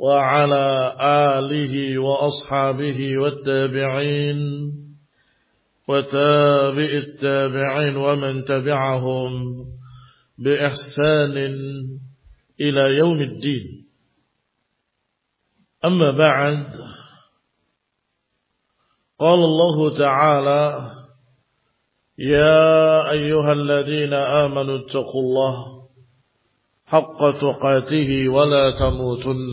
وعلى آله وأصحابه والتابعين وتابع التابعين ومن تبعهم بإحسان إلى يوم الدين. أما بعد قال الله تعالى يا أيها الذين آمنوا اتقوا الله حق تقاته ولا تموتن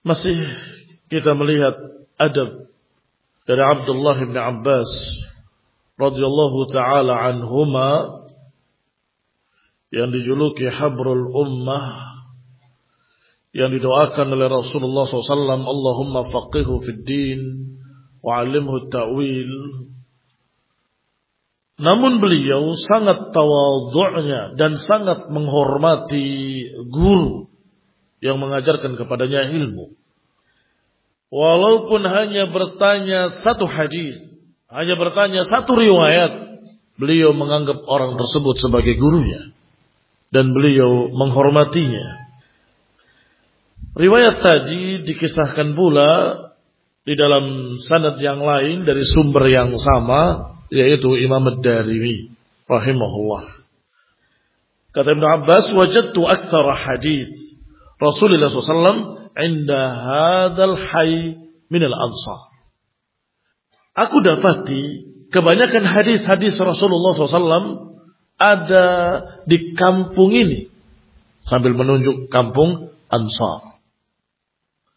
Masih kita melihat adab dari Abdullah bin Abbas radhiyallahu taala anhuma yang dijuluki Habrul Ummah yang didoakan oleh Rasulullah SAW Allahumma faqihu fid din wa alimhu ta'wil. Namun beliau sangat tawadhu'nya dan sangat menghormati guru yang mengajarkan kepadanya ilmu. Walaupun hanya bertanya satu hadis, hanya bertanya satu riwayat, beliau menganggap orang tersebut sebagai gurunya dan beliau menghormatinya. Riwayat tadi dikisahkan pula di dalam sanad yang lain dari sumber yang sama yaitu Imam Ad-Darimi rahimahullah. Kata Ibn Abbas, wajadtu aktsara hadis Rasulullah SAW inda hadal hay min al-ansar. Aku dapati kebanyakan hadis-hadis Rasulullah SAW ada di kampung ini sambil menunjuk kampung Ansar.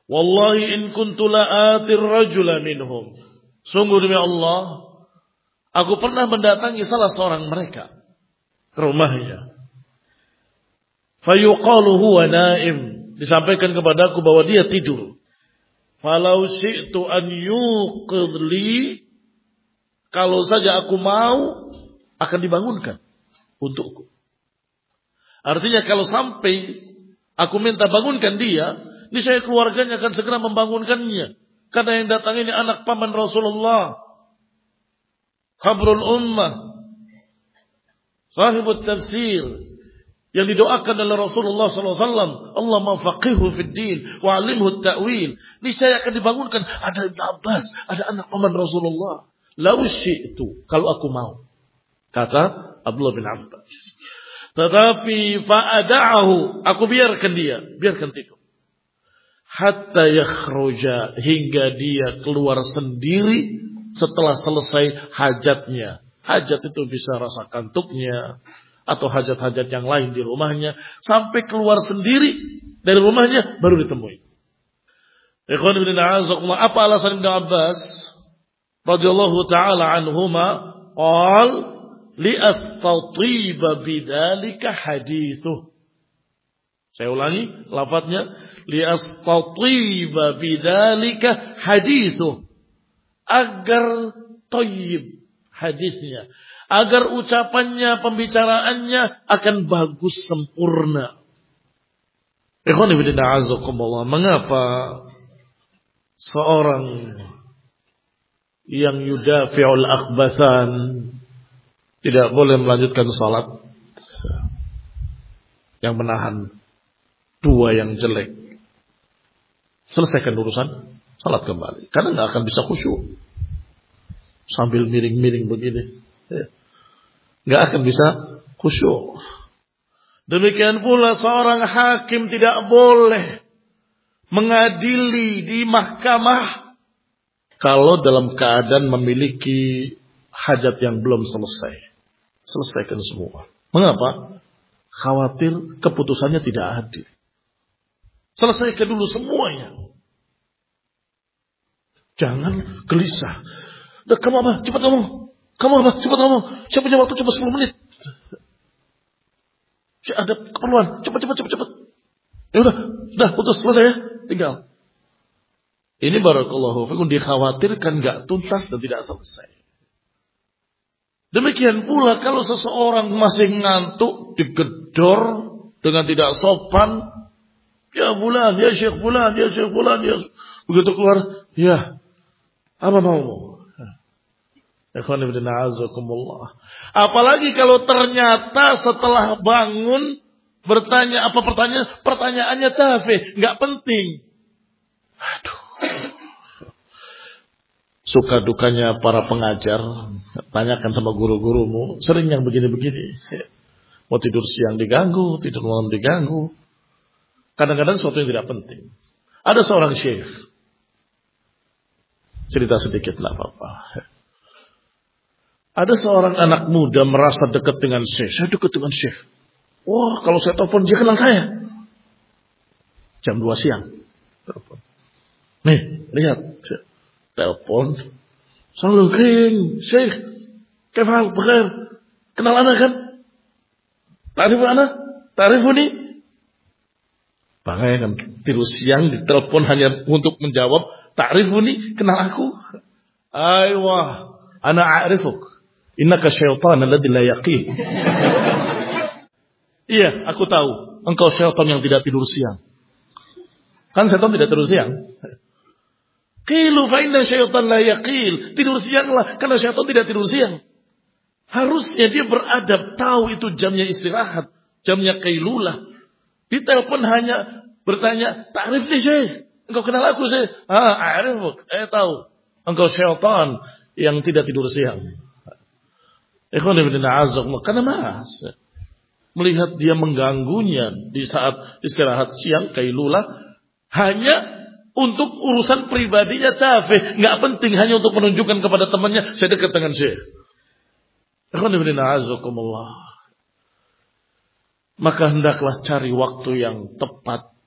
Wallahi in kuntu la'atir rajula minhum. Sungguh demi Allah, aku pernah mendatangi salah seorang mereka ke rumahnya. Fayuqalu huwa naim. Disampaikan kepadaku bahwa dia tidur. Falau syi'tu an yuqidli. Kalau saja aku mau, akan dibangunkan untukku. Artinya kalau sampai aku minta bangunkan dia, ini saya keluarganya akan segera membangunkannya. Karena yang datang ini anak paman Rasulullah. Khabrul ummah. Sahibut tafsir yang didoakan oleh Rasulullah SAW. Allah mafaqihu fid din wa alimhu ta'wil. Niscaya akan dibangunkan. Ada Ibn Abbas, ada anak paman Rasulullah. Lau syi'tu, kalau aku mau. Kata Abdullah bin Abbas. Tetapi fa'ada'ahu, aku biarkan dia, biarkan tidur. Hatta yakhruja, hingga dia keluar sendiri setelah selesai hajatnya. Hajat itu bisa rasa kantuknya, atau hajat-hajat yang lain di rumahnya sampai keluar sendiri dari rumahnya baru ditemui. Ikhwan ibn apa alasan Ibn Abbas radhiyallahu taala anhuma qal li astatiba bidzalika hadithu. Saya ulangi lafadznya li astatiba bidzalika hadithu agar thayyib hadisnya agar ucapannya, pembicaraannya akan bagus sempurna. Mengapa seorang yang yudafi'ul akhbathan tidak boleh melanjutkan salat yang menahan dua yang jelek. Selesaikan urusan, salat kembali. Karena nggak akan bisa khusyuk. Sambil miring-miring begini. Nggak akan bisa khusyuk. Demikian pula seorang hakim tidak boleh mengadili di mahkamah kalau dalam keadaan memiliki hajat yang belum selesai. Selesaikan semua. Mengapa? Khawatir keputusannya tidak adil. Selesaikan dulu semuanya. Jangan gelisah. Udah kamu apa? Cepat ngomong. Kamu apa? Cepat kamu. Saya punya waktu cuma 10 menit. Saya ada keperluan. Cepat, cepat, cepat, cepat. Ya udah, udah putus selesai ya. Tinggal. Ini barakallahu fikum dikhawatirkan gak tuntas dan tidak selesai. Demikian pula kalau seseorang masih ngantuk, digedor dengan tidak sopan, ya bulan, ya syekh bulan, ya syekh bulan, ya begitu keluar, ya apa mau? Apalagi kalau ternyata setelah bangun bertanya apa pertanyaan? Pertanyaannya tafe, nggak penting. Aduh. Suka dukanya para pengajar, tanyakan sama guru-gurumu, sering yang begini-begini. Mau tidur siang diganggu, tidur malam diganggu. Kadang-kadang sesuatu yang tidak penting. Ada seorang syekh. Cerita sedikit lah apa-apa. Ada seorang anak muda merasa dekat dengan Syekh. Saya dekat dengan Syekh. Wah, kalau saya telepon dia kenal saya. Jam 2 siang. Telepon. Nih, lihat. Telepon. Selalu kering. Syekh. Kefal, bekir. Kenal anak kan? Tarif anak? Tarif ini? Bangga kan tidur siang ditelepon hanya untuk menjawab tarif ini kenal aku. Aywa, anak a'rifuk. Innaka syaitan alladhi la yaqin. iya, aku tahu. Engkau syaitan yang tidak tidur siang. Kan syaitan tidak tidur siang. Qilu fa inna syaitan la yaqil. Tidur sianglah karena syaitan tidak tidur siang. Harusnya dia beradab, tahu itu jamnya istirahat, jamnya kailulah. Ditelepon hanya bertanya, "Ta'rif nih, Syekh. Engkau kenal aku, Syekh?" "Ah, a'rifuk." Saya tahu. Engkau syaitan yang tidak tidur siang. Karena malas. Melihat dia mengganggunya di saat istirahat siang kailulah hanya untuk urusan pribadinya tafih, nggak penting hanya untuk menunjukkan kepada temannya saya dekat dengan Syekh. Maka hendaklah cari waktu yang tepat,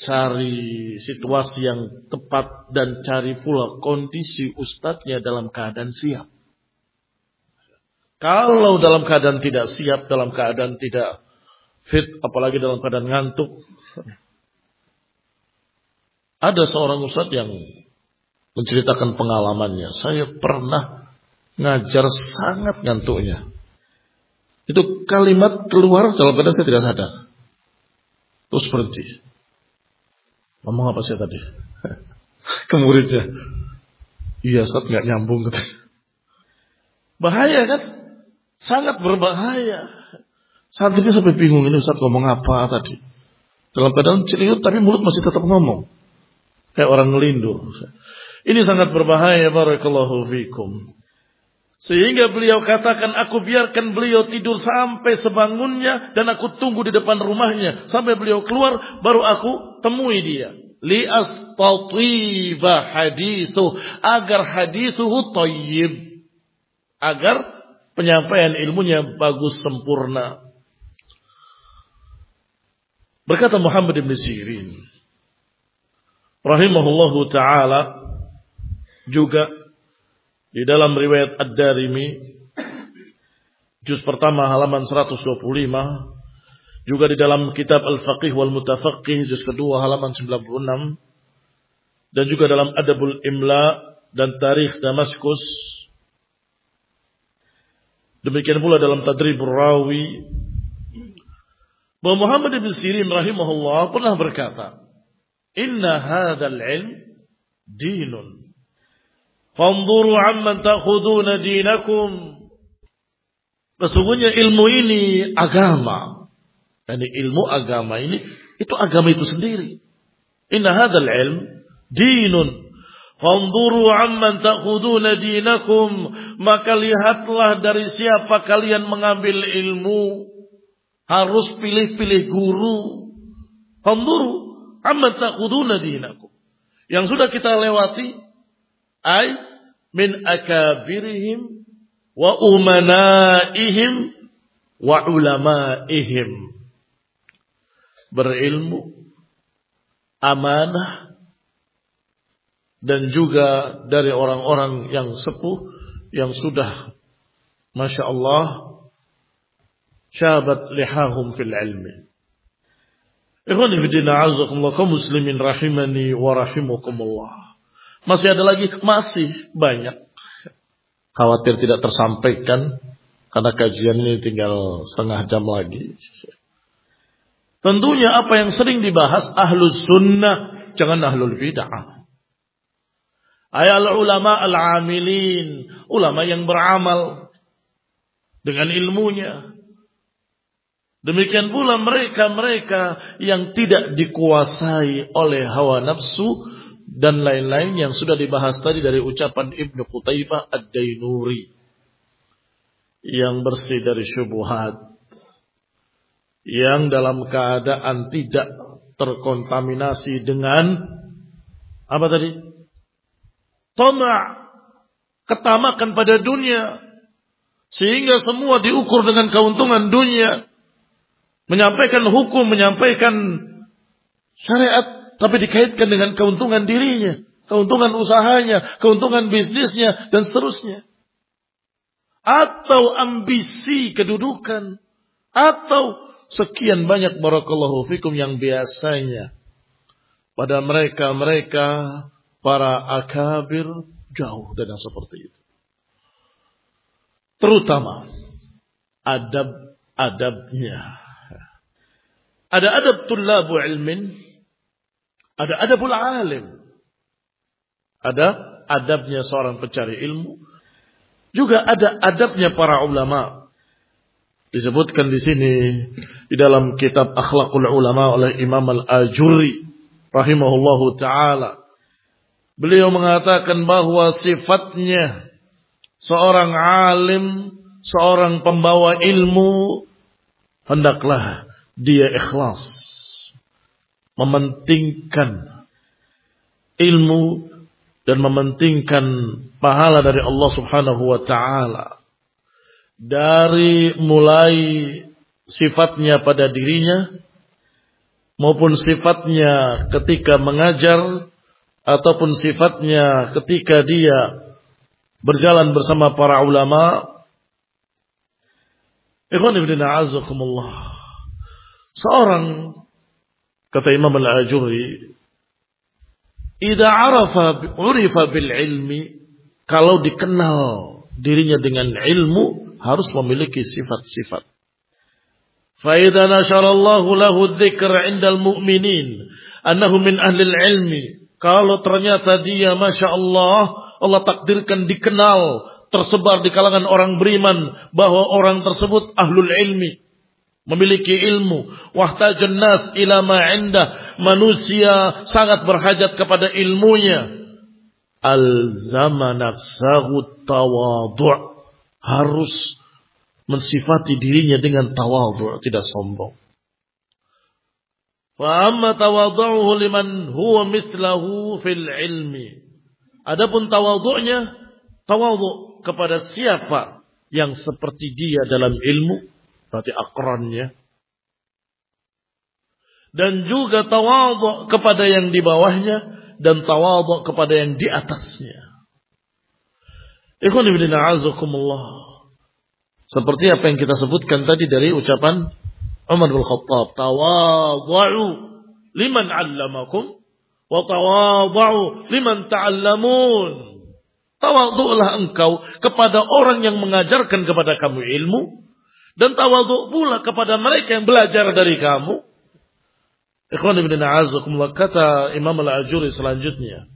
cari situasi yang tepat dan cari pula kondisi ustadznya dalam keadaan siap. Kalau dalam keadaan tidak siap, dalam keadaan tidak fit, apalagi dalam keadaan ngantuk. Ada seorang ustadz yang menceritakan pengalamannya. Saya pernah ngajar sangat ngantuknya. Itu kalimat keluar dalam keadaan saya tidak sadar. Terus berhenti. Ngomong apa sih tadi? Ke muridnya. Iya, saat nggak nyambung. Bahaya kan? Sangat berbahaya. Santrinya sampai bingung ini Ustaz ngomong apa tadi. Dalam keadaan ciliut tapi mulut masih tetap ngomong. Kayak orang ngelindur. Ini sangat berbahaya barakallahu fikum. Sehingga beliau katakan aku biarkan beliau tidur sampai sebangunnya dan aku tunggu di depan rumahnya sampai beliau keluar baru aku temui dia. Li astatiba hadithu agar hadithuhu tayyib. Agar penyampaian ilmunya bagus sempurna. Berkata Muhammad bin Sirin rahimahullahu taala juga di dalam riwayat Ad-Darimi juz pertama halaman 125 juga di dalam kitab Al-Faqih wal Mutafaqih juz kedua halaman 96 dan juga dalam Adabul Imla dan Tarikh Damaskus demikian pula dalam Tadribur Rawi bahwa Muhammad bin Sirin rahimahullah pernah berkata inna hadzal ilm dinun Fanzuru amman ta'khuduna dinakum. Sesungguhnya ilmu ini agama. Dan ilmu agama ini itu agama itu sendiri. Inna hadzal ilm dinun. Fanzuru amman ta'khuduna dinakum. Maka lihatlah dari siapa kalian mengambil ilmu. Harus pilih-pilih guru. Fanzuru amman ta'khuduna dinakum. Yang sudah kita lewati ay min akabirihim wa umanaihim wa ulamaihim berilmu amanah dan juga dari orang-orang yang sepuh yang sudah Masya Allah syabat lihahum fil ilmi Ikhwan ibidina azakumullah kaum muslimin rahimani wa rahimakumullah masih ada lagi? Masih banyak. Khawatir tidak tersampaikan karena kajian ini tinggal setengah jam lagi. Tentunya apa yang sering dibahas ahlus sunnah, jangan ahlul bid'ah. Ayat ulama al-amilin, ulama yang beramal dengan ilmunya. Demikian pula mereka-mereka yang tidak dikuasai oleh hawa nafsu dan lain-lain yang sudah dibahas tadi dari ucapan Ibnu Qutaibah Ad-Dainuri yang bersih dari syubhat yang dalam keadaan tidak terkontaminasi dengan apa tadi? Toma ketamakan pada dunia. Sehingga semua diukur dengan keuntungan dunia. Menyampaikan hukum menyampaikan syariat tapi dikaitkan dengan keuntungan dirinya, keuntungan usahanya, keuntungan bisnisnya, dan seterusnya. Atau ambisi kedudukan, atau sekian banyak barakallahu fikum yang biasanya. Pada mereka-mereka para akabir jauh dan yang seperti itu. Terutama adab-adabnya. Ada adab tullabu ilmin ada adabul alim. Ada adabnya seorang pencari ilmu. Juga ada adabnya para ulama. Disebutkan di sini di dalam kitab Akhlakul Ulama oleh Imam Al-Ajuri rahimahullahu taala. Beliau mengatakan bahwa sifatnya seorang alim, seorang pembawa ilmu hendaklah dia ikhlas mementingkan ilmu dan mementingkan pahala dari Allah Subhanahu wa taala. Dari mulai sifatnya pada dirinya maupun sifatnya ketika mengajar ataupun sifatnya ketika dia berjalan bersama para ulama Ikhwan ibn Seorang Kata Imam Al-Ajuri, "Idza arafa urifa bil ilmi" kalau dikenal dirinya dengan ilmu harus memiliki sifat-sifat. Fa idza nasharallahu lahu dzikra 'indal mu'minin annahu min ahli ilmi kalau ternyata dia Masya Allah Allah takdirkan dikenal tersebar di kalangan orang beriman bahwa orang tersebut ahlul ilmi memiliki ilmu. Wahtajan nas ila ma'indah. Manusia sangat berhajat kepada ilmunya. Al-zama nafsahu tawadu' harus mensifati dirinya dengan tawadu' tidak sombong. Fa amma tawadhu'uhu liman huwa mithlahu fil ilmi. Adapun tawadhu'nya tawadhu' kepada siapa yang seperti dia dalam ilmu, berarti akrannya. Dan juga tawadhu' kepada yang di bawahnya dan tawadhu' kepada yang di atasnya. Ikhwan Seperti apa yang kita sebutkan tadi dari ucapan Umar bin Khattab, tawadhu liman 'allamakum wa tawadhu liman ta'allamun. Tawadhu'lah engkau kepada orang yang mengajarkan kepada kamu ilmu dan tawadhu pula kepada mereka yang belajar dari kamu. Ikhwan ibn a'azakumullah kata Imam Al-Ajuri selanjutnya.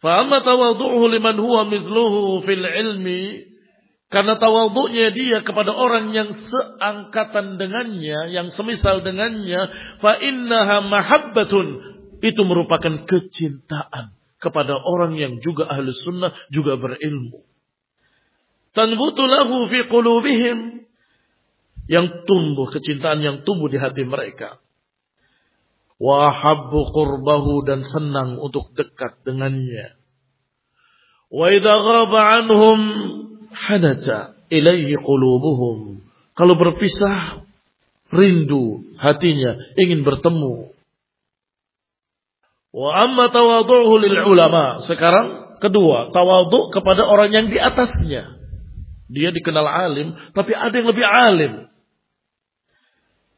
Fa amma tawadhu'uhu liman huwa mithluhu fil ilmi karena tawaduknya dia kepada orang yang seangkatan dengannya, yang semisal dengannya, fa innaha mahabbatun. Itu merupakan kecintaan kepada orang yang juga ahli sunnah, juga berilmu. Tanbutu lahu fi qulubihim. Yang tumbuh, kecintaan yang tumbuh di hati mereka. Wa habbu dan senang untuk dekat dengannya. Wa idha anhum hadata ilaihi qulubuhum. Kalau berpisah, rindu hatinya, ingin bertemu. Wa amma tawadhu'uhu lil ulama. Sekarang kedua, tawadhu kepada orang yang di atasnya. Dia dikenal alim, tapi ada yang lebih alim.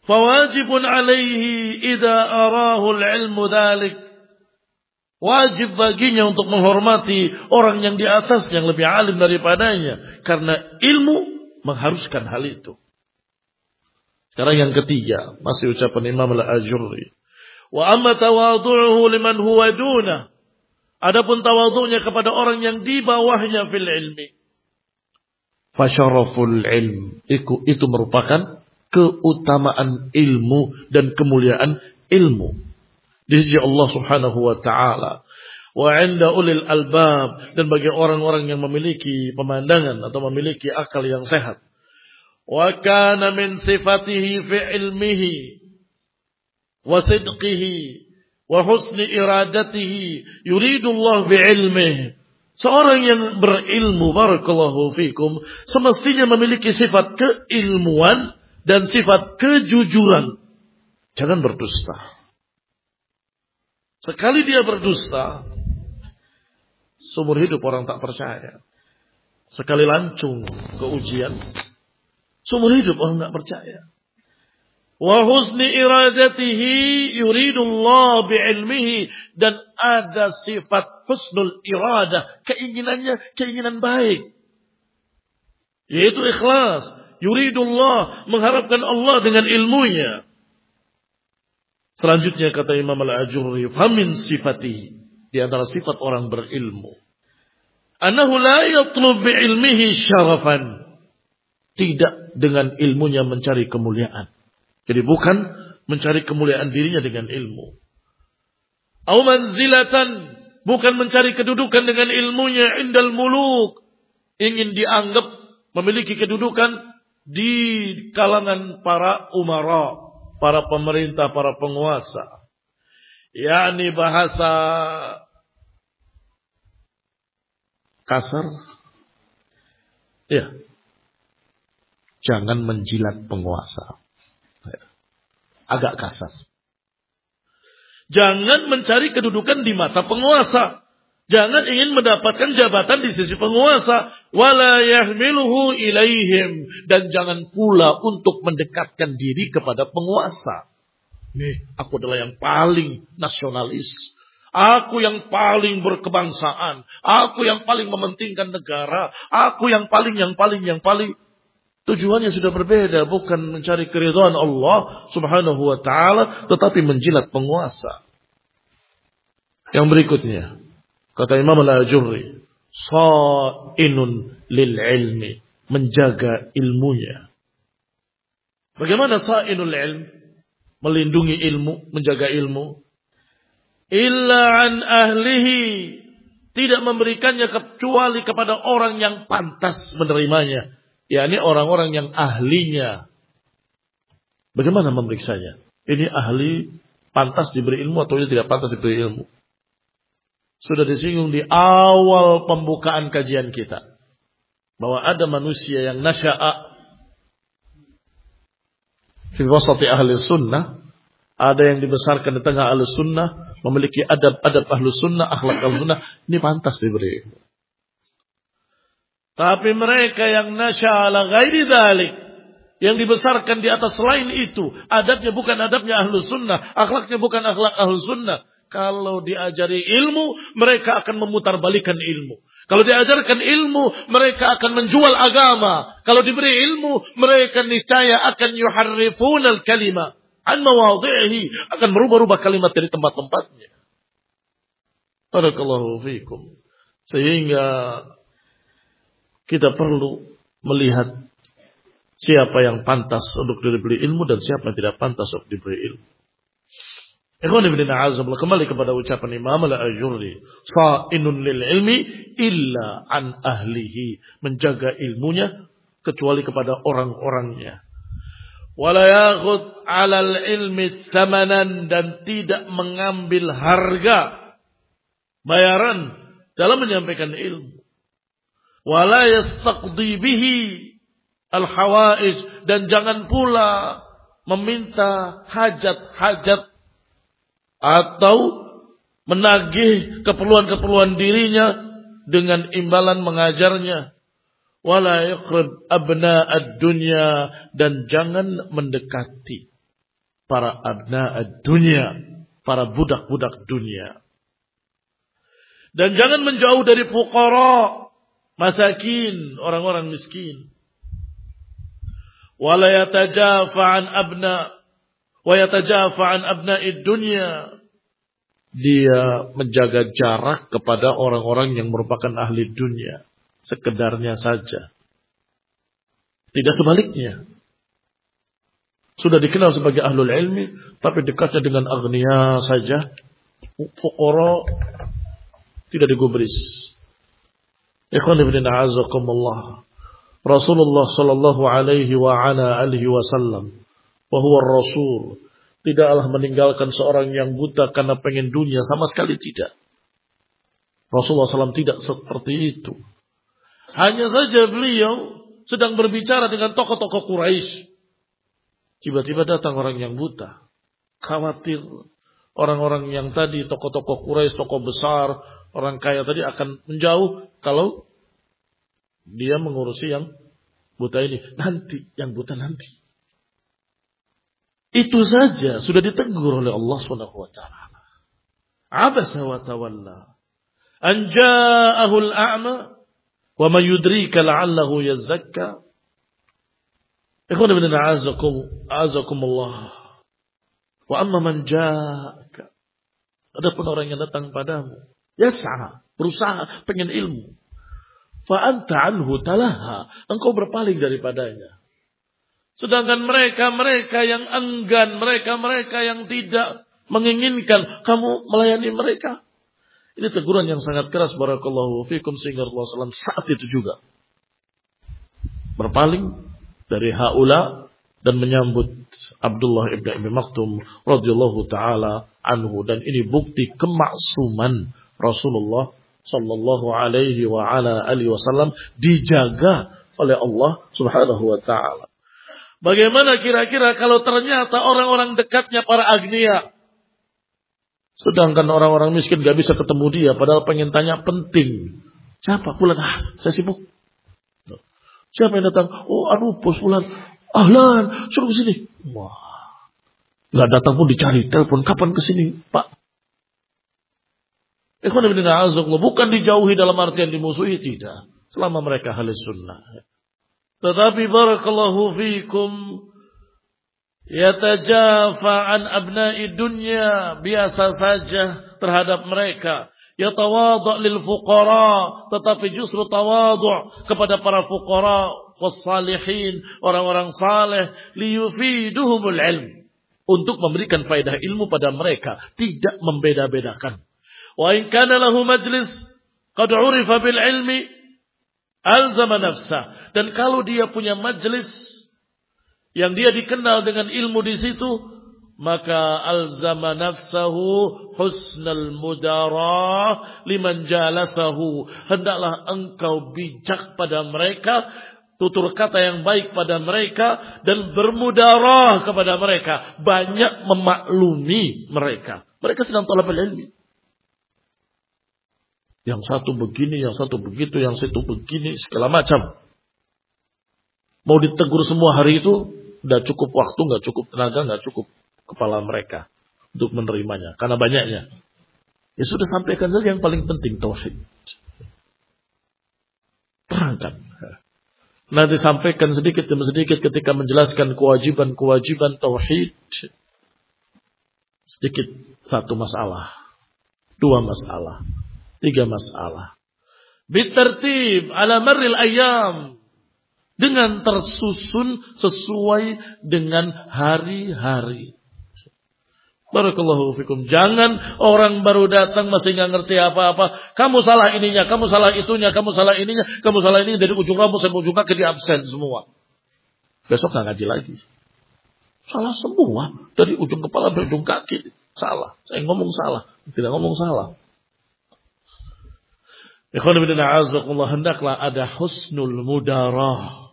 Fawajibun alaihi idza arahu al-ilmu dhalik Wajib baginya untuk menghormati orang yang di atas yang lebih alim daripadanya. Karena ilmu mengharuskan hal itu. Sekarang yang ketiga, masih ucapan Imam Al-Ajurri. Wa amma tawadu'uhu liman huwa duna. Adapun tawadhu'nya kepada orang yang di bawahnya fil ilmi. Fasyaraful ilm. Itu, itu merupakan keutamaan ilmu dan kemuliaan ilmu di sisi Allah Subhanahu wa taala. Wa 'inda ulil albab dan bagi orang-orang yang memiliki pemandangan atau memiliki akal yang sehat. Wa kana min sifatihi fi ilmihi wa sidqihi wa husni iradatihi yuridu Allah bi ilmihi. Seorang yang berilmu barakallahu fikum semestinya memiliki sifat keilmuan dan sifat kejujuran. Jangan berdusta. Sekali dia berdusta, seumur hidup orang tak percaya. Sekali lancung ke ujian, seumur hidup orang tak percaya. Wa husni iradatihi yuridullah bi'ilmihi. Dan ada sifat husnul iradah. Keinginannya keinginan baik. Yaitu ikhlas. Yuridullah mengharapkan Allah dengan ilmunya. Selanjutnya kata Imam Al-Ajurri, famin sifati di antara sifat orang berilmu. Anahu la yatlub ilmihi syarafan. Tidak dengan ilmunya mencari kemuliaan. Jadi bukan mencari kemuliaan dirinya dengan ilmu. Au manzilatan, bukan mencari kedudukan dengan ilmunya indal muluk. Ingin dianggap memiliki kedudukan di kalangan para umara, para pemerintah, para penguasa. yakni bahasa kasar. Ya. Jangan menjilat penguasa. Ya. Agak kasar. Jangan mencari kedudukan di mata penguasa. Jangan ingin mendapatkan jabatan di sisi penguasa. Wala yahmiluhu ilaihim. Dan jangan pula untuk mendekatkan diri kepada penguasa. Nih, aku adalah yang paling nasionalis. Aku yang paling berkebangsaan. Aku yang paling mementingkan negara. Aku yang paling, yang paling, yang paling. Tujuannya sudah berbeda. Bukan mencari keridhaan Allah subhanahu wa ta'ala. Tetapi menjilat penguasa. Yang berikutnya. Kata Imam Al-Ajurri, sa'inun lil ilmi, menjaga ilmunya. Bagaimana sa'inul ilm? Melindungi ilmu, menjaga ilmu. Illa an ahlihi. Tidak memberikannya kecuali kepada orang yang pantas menerimanya. yakni orang-orang yang ahlinya. Bagaimana memeriksanya? Ini ahli pantas diberi ilmu atau tidak pantas diberi ilmu? Sudah disinggung di awal pembukaan kajian kita. Bahwa ada manusia yang nasya'a fi wasati ahli sunnah. Ada yang dibesarkan di tengah ahli sunnah. Memiliki adab-adab ahli sunnah, akhlak ahli sunnah. Ini pantas diberi. Tapi mereka yang nasya'ala ghairi dhalik. Yang dibesarkan di atas selain itu. Adabnya bukan adabnya ahlu sunnah. Akhlaknya bukan akhlak ahlu sunnah. Kalau diajari ilmu, mereka akan memutarbalikan ilmu. Kalau diajarkan ilmu, mereka akan menjual agama. Kalau diberi ilmu, mereka niscaya akan yuharrifun al-kalima. An mawadhihi. Akan merubah-rubah kalimat dari tempat-tempatnya. Barakallahu fikum. Sehingga kita perlu melihat siapa yang pantas untuk diberi ilmu dan siapa yang tidak pantas untuk diberi ilmu. Ikhwan ibn a'azam kembali kepada ucapan Imam al-Ajurri. Fa'inun lil ilmi illa an ahlihi. Menjaga ilmunya kecuali kepada orang-orangnya. Wala yakhud alal ilmi thamanan dan tidak mengambil harga bayaran dalam menyampaikan ilmu. Wala yastaqdi bihi al-hawaij dan jangan pula meminta hajat-hajat atau menagih keperluan-keperluan dirinya dengan imbalan mengajarnya. Wala abna ad-dunya dan jangan mendekati para abna ad-dunya para budak-budak dunia. Dan jangan menjauh dari fuqara masakin orang-orang miskin. Wala yatajafa an abna wa an abna'id dunya. Dia menjaga jarak kepada orang-orang yang merupakan ahli dunia. Sekedarnya saja. Tidak sebaliknya. Sudah dikenal sebagai ahlul ilmi tapi dekatnya dengan agnia saja fuqara tidak digubris. Ikhwan ibn a'azakumullah. Rasulullah sallallahu alaihi wa ala alihi wasallam bahwa Rasul tidaklah meninggalkan seorang yang buta karena pengen dunia sama sekali tidak. Rasulullah SAW tidak seperti itu. Hanya saja beliau sedang berbicara dengan tokoh-tokoh Quraisy. Tiba-tiba datang orang yang buta. Khawatir orang-orang yang tadi tokoh-tokoh Quraisy, tokoh besar, orang kaya tadi akan menjauh kalau dia mengurusi yang buta ini. Nanti, yang buta nanti. Itu saja sudah ditegur oleh Allah Subhanahu wa taala. Abasa wa tawalla. An ja'ahu al-a'ma wa ma yudrika la'allahu yazakka. Ikhwan ibn a'azakum a'azakum Allah. Wa amma man ja'aka. Ada pun orang yang datang padamu. Yas'a. Berusaha pengen ilmu. Fa anta anhu talaha. Engkau berpaling daripadanya. Sedangkan mereka-mereka yang enggan, mereka-mereka yang tidak menginginkan kamu melayani mereka. Ini teguran yang sangat keras barakallahu fikum sehingga Rasulullah saat itu juga berpaling dari haula dan menyambut Abdullah ibn Abi Maktum radhiyallahu taala anhu dan ini bukti kemaksuman Rasulullah sallallahu alaihi wa ala alihi wasallam dijaga oleh Allah Subhanahu wa taala. Bagaimana kira-kira kalau ternyata orang-orang dekatnya para agnia. Sedangkan orang-orang miskin gak bisa ketemu dia. Padahal pengen tanya penting. Siapa bulan? Ah, saya sibuk. Siapa yang datang? Oh aduh bos bulan. Ahlan, suruh ke sini. Wah. Gak datang pun dicari. Telepon, kapan ke sini pak? Bukan dijauhi dalam artian dimusuhi. Tidak. Selama mereka halis sunnah. Tetapi barakallahu fikum yatajafa an abna'i dunya biasa saja terhadap mereka Yatawadhu lil fuqara. Tetapi justru tawadhu kepada para fuqara. Wassalihin. Orang-orang saleh. Liyufiduhumul ilm. Untuk memberikan faedah ilmu pada mereka. Tidak membeda-bedakan. Wa in kana lahu majlis. Qad urifa bil ilmi. Alzama nafsah. Dan kalau dia punya majlis. Yang dia dikenal dengan ilmu di situ maka alzama nafsahu husnal mudarah liman jalasahu hendaklah engkau bijak pada mereka tutur kata yang baik pada mereka dan bermudarah kepada mereka banyak memaklumi mereka mereka sedang talab ilmi yang satu begini yang satu begitu yang satu begini segala macam mau ditegur semua hari itu udah cukup waktu nggak cukup tenaga nggak cukup kepala mereka untuk menerimanya karena banyaknya. Ya sudah sampaikan saja yang paling penting tauhid. Terangkan. Nanti sampaikan sedikit demi sedikit ketika menjelaskan kewajiban-kewajiban tauhid. Sedikit satu masalah, dua masalah, tiga masalah. Bitertib ala marril ayam dengan tersusun sesuai dengan hari-hari. Barakallahu fikum. Jangan orang baru datang masih nggak ngerti apa-apa. Kamu salah ininya, kamu salah itunya, kamu salah ininya, kamu salah ini dari ujung rambut sampai ujung kaki di absen semua. Besok nggak ngaji lagi. Salah semua dari ujung kepala sampai ujung kaki. Salah. Saya ngomong salah, tidak ngomong salah. Hendaklah ada husnul mudarah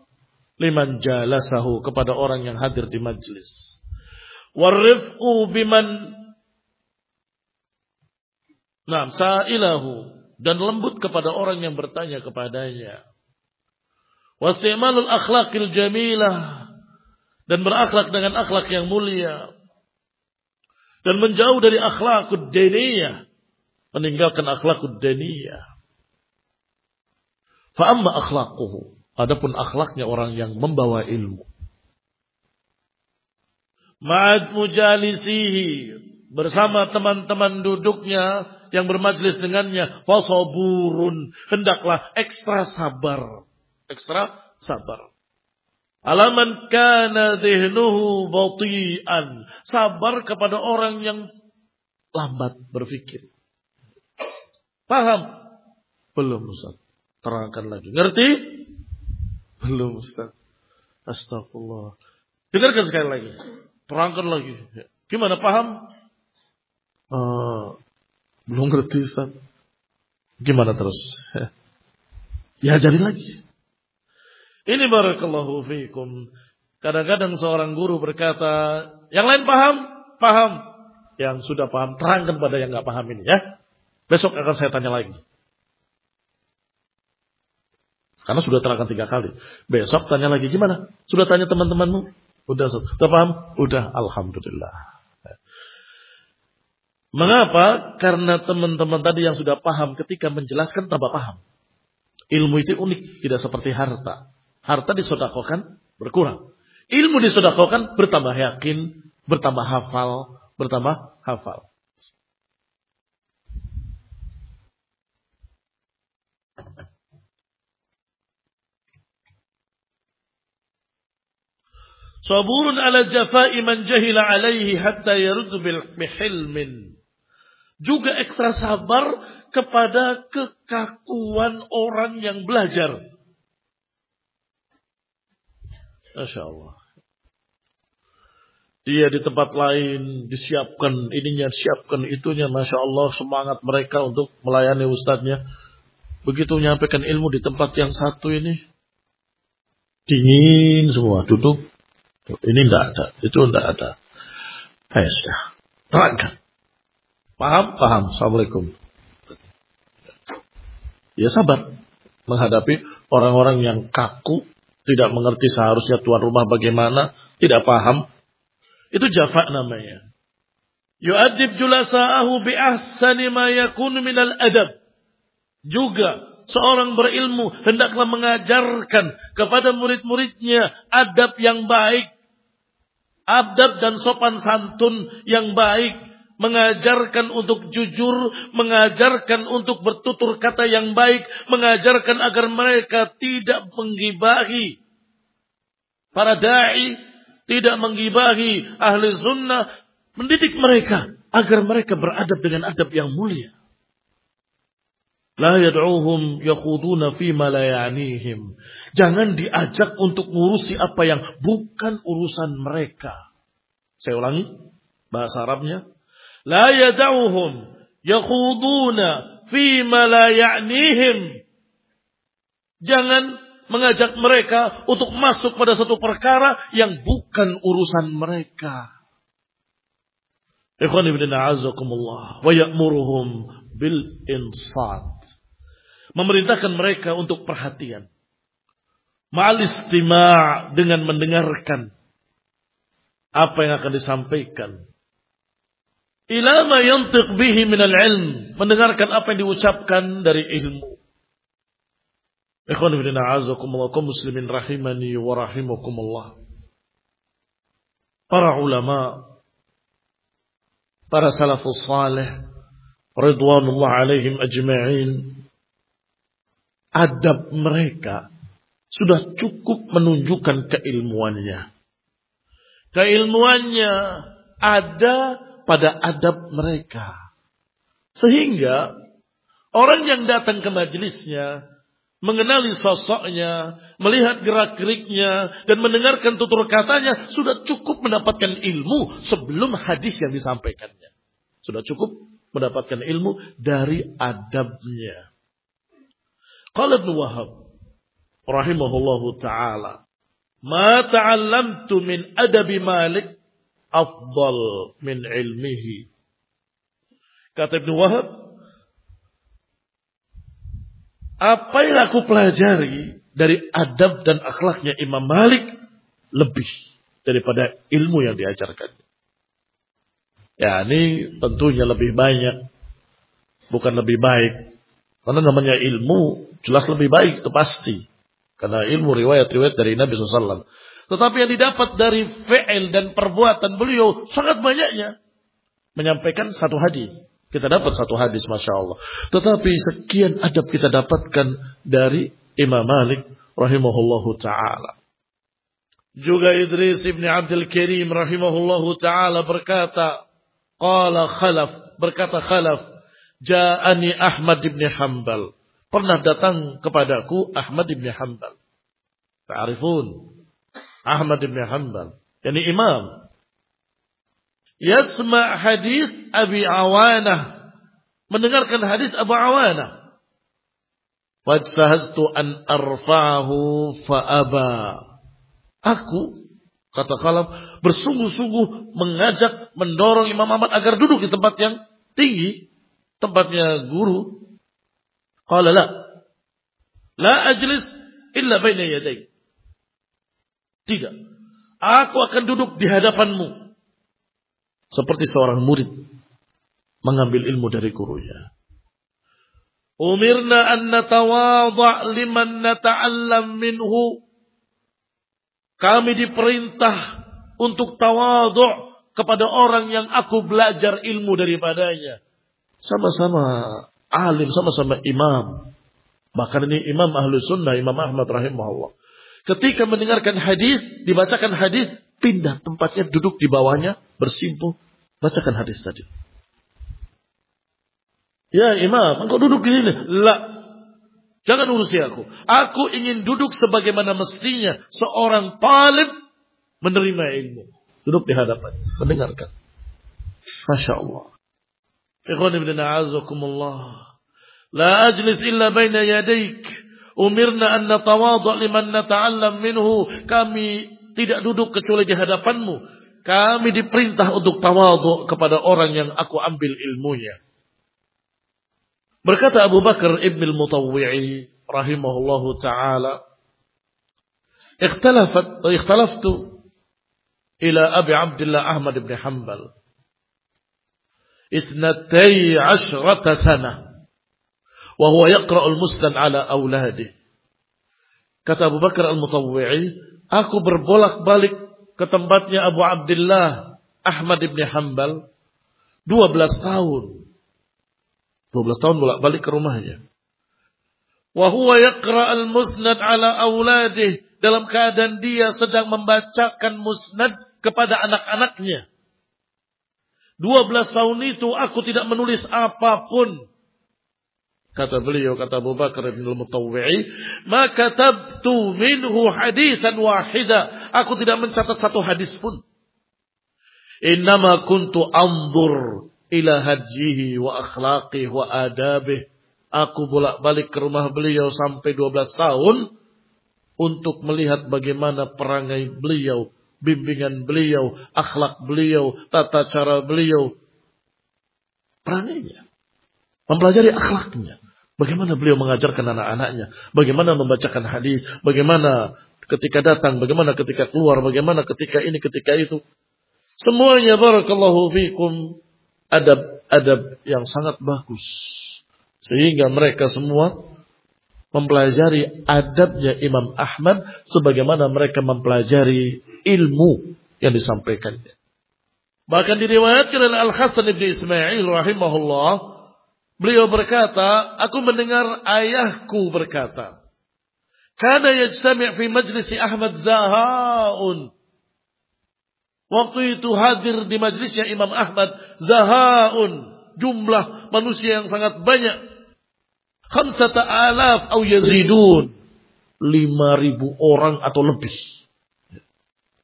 liman jalasahu kepada orang yang hadir di majlis warifqu biman Nah, sa'ilahu dan lembut kepada orang yang bertanya kepadanya. Wastimalul akhlaqil jamilah dan berakhlak dengan akhlak yang mulia. Dan menjauh dari akhlakud diniyah, meninggalkan akhlakud diniyah. Fa amma akhlaquhu, adapun akhlaknya orang yang membawa ilmu. Ma'ad mujalisihi. Bersama teman-teman duduknya yang bermajlis dengannya. Fasaburun. Hendaklah ekstra sabar. Ekstra sabar. Alaman kana dhihnuhu bati'an. Sabar kepada orang yang lambat berpikir paham? Belum Ustaz terangkan lagi ngerti belum Ustaz astagfirullah dengarkan sekali lagi Terangkan lagi. Gimana paham? Uh, belum ngerti Ustaz. Gimana terus? Ya jadi lagi. Ini barakallahu fiikum. Kadang-kadang seorang guru berkata, yang lain paham? Paham. Yang sudah paham, terangkan pada yang nggak paham ini ya. Besok akan saya tanya lagi. Karena sudah terangkan tiga kali. Besok tanya lagi gimana? Sudah tanya teman-temanmu? Udah, sudah paham? Udah, Alhamdulillah. Mengapa? Karena teman-teman tadi yang sudah paham ketika menjelaskan tambah paham. Ilmu itu unik, tidak seperti harta. Harta disodakokan, berkurang. Ilmu disodakokan, bertambah yakin, bertambah hafal, bertambah hafal. Saburun ala jafai man jahila alaihi hatta yaruddu bihilmin. Juga ekstra sabar kepada kekakuan orang yang belajar. Masya Allah. Dia di tempat lain disiapkan ininya, siapkan itunya. Masya Allah semangat mereka untuk melayani ustadznya. Begitu menyampaikan ilmu di tempat yang satu ini. Dingin semua, duduk ini tidak ada, itu tidak ada. Hai sudah, terangkan. Paham? Paham. Assalamualaikum. Ya sabar menghadapi orang-orang yang kaku, tidak mengerti seharusnya tuan rumah bagaimana, tidak paham. Itu jafa namanya. Yu'adib julasa'ahu bi'ahsani ma yakunu minal adab. Juga seorang berilmu hendaklah mengajarkan kepada murid-muridnya adab yang baik, adab dan sopan santun yang baik mengajarkan untuk jujur, mengajarkan untuk bertutur kata yang baik, mengajarkan agar mereka tidak menggibahi para dai, tidak menggibahi ahli sunnah, mendidik mereka agar mereka beradab dengan adab yang mulia. La yad'uhum yakhuduna fima la ya'nihim. Jangan diajak untuk ngurusi apa yang bukan urusan mereka. Saya ulangi bahasa Arabnya. La yad'uhum yakhuduna fima la ya'nihim. Jangan mengajak mereka untuk masuk pada satu perkara yang bukan urusan mereka. Ikhwan ibn a'azakumullah wa ya'muruhum bil insat memerintahkan mereka untuk perhatian. Ma'al istima' dengan mendengarkan apa yang akan disampaikan. Ila ma yantiq bihi minal ilm. Mendengarkan apa yang diucapkan dari ilmu. Ikhwan ibn a'azakumullah muslimin rahimani wa rahimakumullah. Para ulama, para salafus salih, ridwanullah alaihim ajma'in, adab mereka sudah cukup menunjukkan keilmuannya. Keilmuannya ada pada adab mereka. Sehingga orang yang datang ke majelisnya mengenali sosoknya, melihat gerak-geriknya, dan mendengarkan tutur katanya, sudah cukup mendapatkan ilmu sebelum hadis yang disampaikannya. Sudah cukup mendapatkan ilmu dari adabnya. Qala Ibn Wahab rahimahullahu taala, "Ma ta'allamtu min adabi Malik afdal min ilmihi." Kata Ibn Wahab, apa yang aku pelajari dari adab dan akhlaknya Imam Malik lebih daripada ilmu yang diajarkan. Ya, ini tentunya lebih banyak, bukan lebih baik. Karena namanya ilmu jelas lebih baik itu pasti. Karena ilmu riwayat-riwayat dari Nabi SAW. Tetapi yang didapat dari fi'il dan perbuatan beliau sangat banyaknya. Menyampaikan satu hadis. Kita dapat satu hadis Masya Allah. Tetapi sekian adab kita dapatkan dari Imam Malik rahimahullahu ta'ala. Juga Idris ibn Abdul Karim rahimahullahu ta'ala berkata. Qala khalaf. Berkata khalaf. Ja'ani Ahmad bin Hanbal. Pernah datang kepadaku Ahmad bin Hanbal. Ta'rifun. Ahmad bin Hanbal. Yani imam. Yasma' hadis Abi Awanah. Mendengarkan hadis Abu Awanah. Fajsahaztu an arfa'ahu fa'aba. Aku, kata Khalaf, bersungguh-sungguh mengajak, mendorong Imam Ahmad agar duduk di tempat yang tinggi tempatnya guru. Qala la. La ajlis illa baina yaday. Tidak. Aku akan duduk di hadapanmu. Seperti seorang murid mengambil ilmu dari gurunya. Umirna an natawadha liman nata'allam minhu. Kami diperintah untuk tawadhu kepada orang yang aku belajar ilmu daripadanya. Sama-sama alim, sama-sama imam. Bahkan ini imam ahlu sunnah, imam Ahmad rahimahullah. Ketika mendengarkan hadis, dibacakan hadis, pindah tempatnya, duduk di bawahnya, bersimpuh, bacakan hadis tadi. Ya imam, engkau duduk di sini. La, jangan urusi aku. Aku ingin duduk sebagaimana mestinya seorang talib menerima ilmu. Duduk di hadapan, mendengarkan. Masya Allah. Ikhwan ibn a'azakumullah. La ajlis illa baina yadaik. Umirna an natawadha liman nata'allam minhu. Kami tidak duduk kecuali di hadapanmu. Kami diperintah untuk tawadhu kepada orang yang aku ambil ilmunya. Berkata Abu Bakar Ibn al-Mutawwi'i rahimahullahu taala, "Ikhtalafat ikhtalaftu ila Abi Abdullah Ahmad bin Hanbal." اثنتي عشرة سنة وهو يقرأ المسند على أولاده kata Abu Bakar Al-Mutawwi'i aku berbolak-balik ke tempatnya Abu Abdullah Ahmad ibn Hanbal 12 tahun. 12 tahun bolak-balik ke rumahnya. Wa huwa yaqra al-musnad ala auladih dalam keadaan dia sedang membacakan musnad kepada anak-anaknya. 12 tahun itu aku tidak menulis apa pun. Kata beliau, kata Abu Bakar bin al-Mutawwi'i, maka tabtu minhu hadithan wahida. Aku tidak mencatat satu hadis pun. Innama kuntu anzur ila hajihi wa akhlaqih wa adabih. Aku bolak-balik ke rumah beliau sampai 12 tahun untuk melihat bagaimana perangai beliau, bimbingan beliau, akhlak beliau, tata cara beliau. Perangainya. Mempelajari akhlaknya. Bagaimana beliau mengajarkan anak-anaknya. Bagaimana membacakan hadis. Bagaimana ketika datang. Bagaimana ketika keluar. Bagaimana ketika ini, ketika itu. Semuanya barakallahu fikum adab-adab yang sangat bagus. Sehingga mereka semua mempelajari adabnya Imam Ahmad sebagaimana mereka mempelajari ilmu yang disampaikannya. Bahkan diriwayatkan oleh Al-Hasan ibn Ismail rahimahullah, beliau berkata, aku mendengar ayahku berkata, Kana yajtami' fi majlis Ahmad Zahaun Waktu itu hadir di majlisnya Imam Ahmad zahaun jumlah manusia yang sangat banyak. Khamsata alaf au yazidun. Lima ribu orang atau lebih.